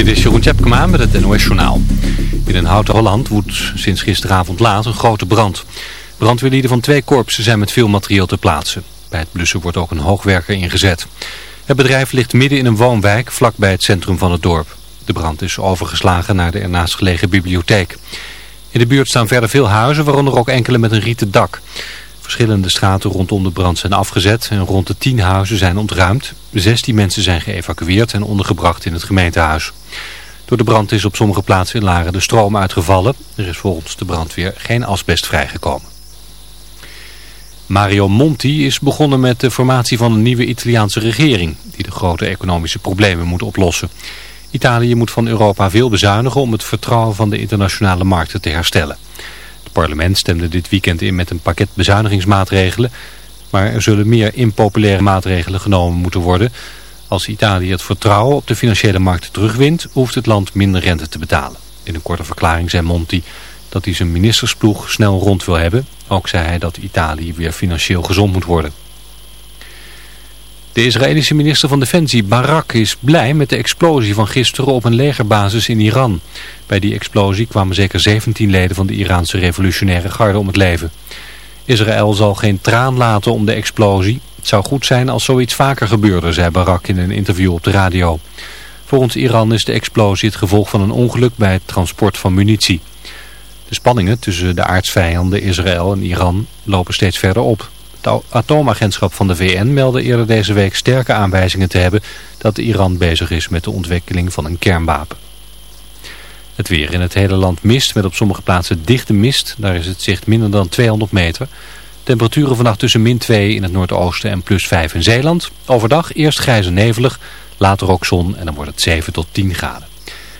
Dit is Jeroen Tjepkema met het NOS Journaal. In een houten Holland woedt sinds gisteravond laat een grote brand. Brandweerlieden van twee korpsen zijn met veel materieel te plaatsen. Bij het blussen wordt ook een hoogwerker ingezet. Het bedrijf ligt midden in een woonwijk vlakbij het centrum van het dorp. De brand is overgeslagen naar de ernaast gelegen bibliotheek. In de buurt staan verder veel huizen, waaronder ook enkele met een rieten dak. Verschillende straten rondom de brand zijn afgezet en rond de tien huizen zijn ontruimd. 16 mensen zijn geëvacueerd en ondergebracht in het gemeentehuis. Door de brand is op sommige plaatsen in Laren de stroom uitgevallen. Er is volgens de brandweer geen asbest vrijgekomen. Mario Monti is begonnen met de formatie van een nieuwe Italiaanse regering... die de grote economische problemen moet oplossen. Italië moet van Europa veel bezuinigen om het vertrouwen van de internationale markten te herstellen. Parlement stemde dit weekend in met een pakket bezuinigingsmaatregelen... maar er zullen meer impopulaire maatregelen genomen moeten worden... Als Italië het vertrouwen op de financiële markten terugwint, hoeft het land minder rente te betalen. In een korte verklaring zei Monti dat hij zijn ministersploeg snel rond wil hebben. Ook zei hij dat Italië weer financieel gezond moet worden. De Israëlische minister van Defensie Barak is blij met de explosie van gisteren op een legerbasis in Iran. Bij die explosie kwamen zeker 17 leden van de Iraanse revolutionaire garde om het leven. Israël zal geen traan laten om de explosie. Het zou goed zijn als zoiets vaker gebeurde, zei Barak in een interview op de radio. Volgens Iran is de explosie het gevolg van een ongeluk bij het transport van munitie. De spanningen tussen de aardsvijanden Israël en Iran lopen steeds verder op. Het atoomagentschap van de VN meldde eerder deze week sterke aanwijzingen te hebben dat Iran bezig is met de ontwikkeling van een kernwapen. Het weer in het hele land mist, met op sommige plaatsen dichte mist. Daar is het zicht minder dan 200 meter. Temperaturen vannacht tussen min 2 in het noordoosten en plus 5 in Zeeland. Overdag eerst grijs en nevelig, later ook zon en dan wordt het 7 tot 10 graden.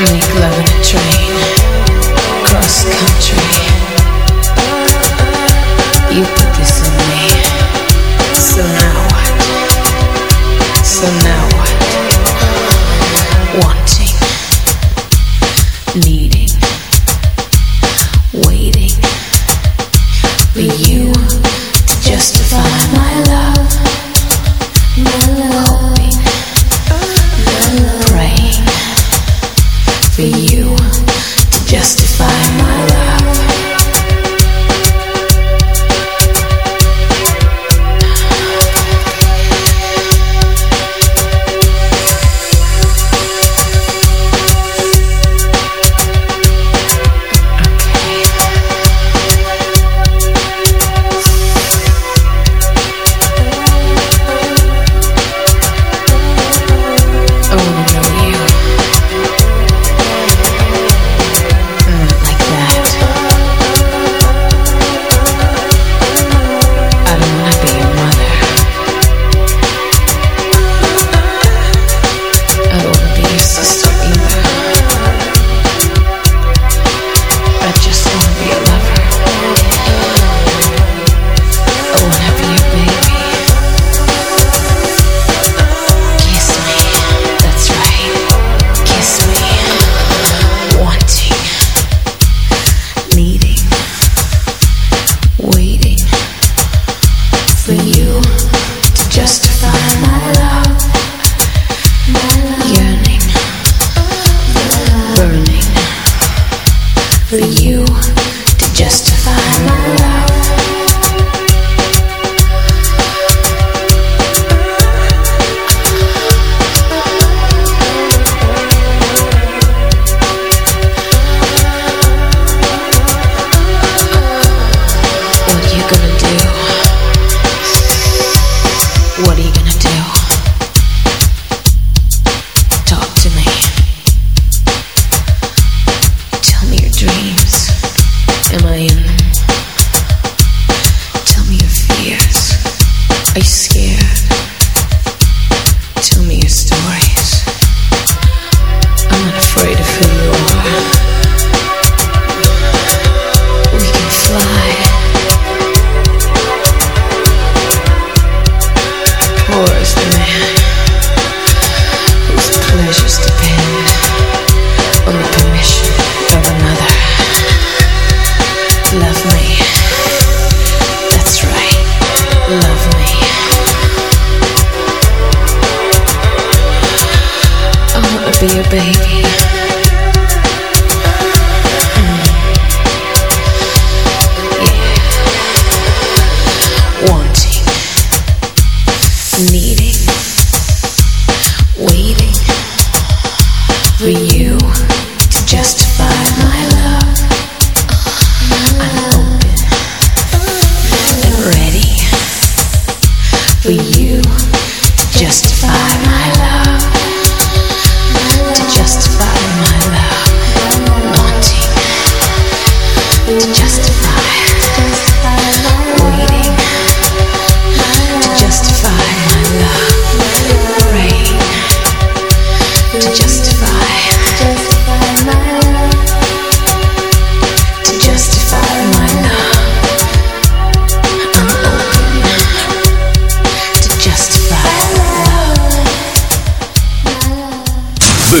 Make love in a train, cross country. You put this on me, so now? So now.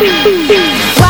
Why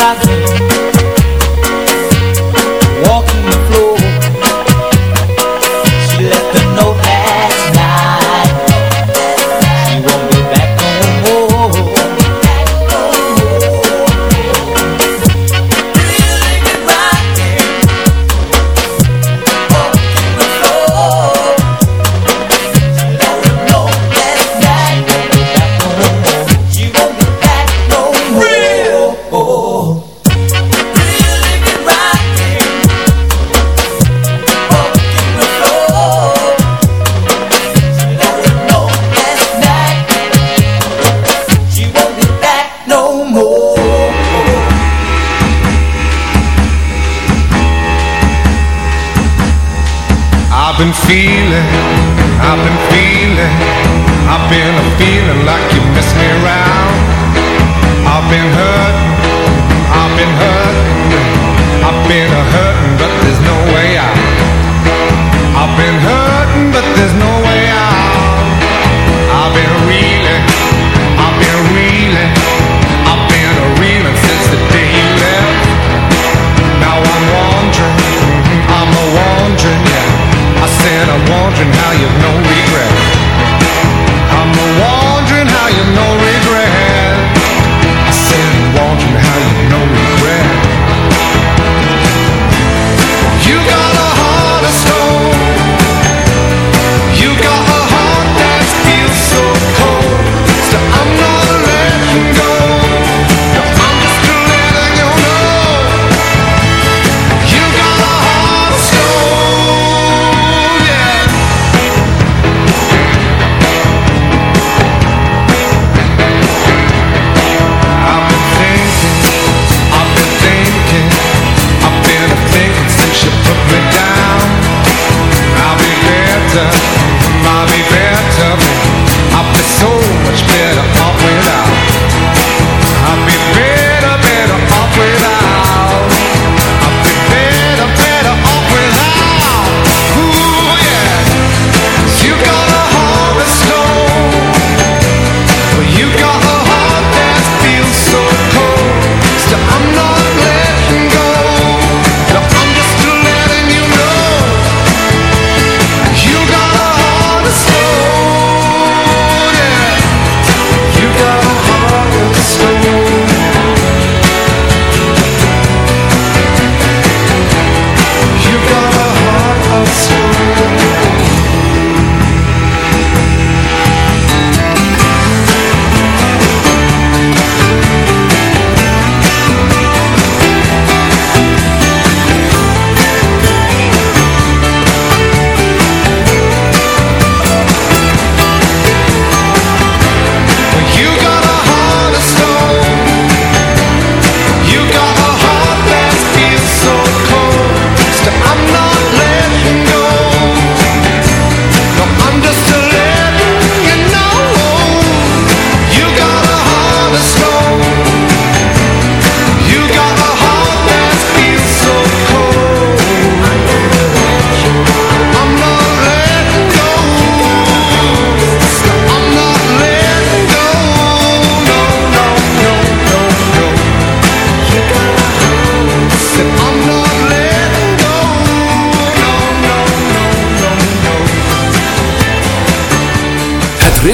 rather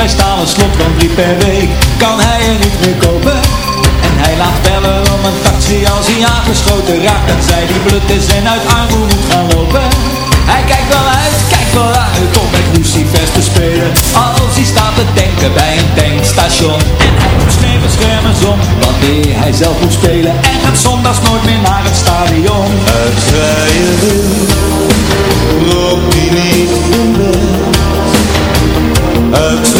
van een roestvrij stalen slot Want drie per week. Kan hij er niet meer kopen? En hij laat bellen om een taxi. Als hij aangeschoten raakt Dat zij die blut is en uit armoede moet gaan lopen. Hij kijkt wel uit, kijkt wel uit om met Lucifers te spelen. Als hij staat te tanken bij een tankstation. En hij moet sneeuwbeschermers om wanneer hij zelf moet spelen. En gaat zondags nooit meer naar het stadion. Uit vrije niet in. Uit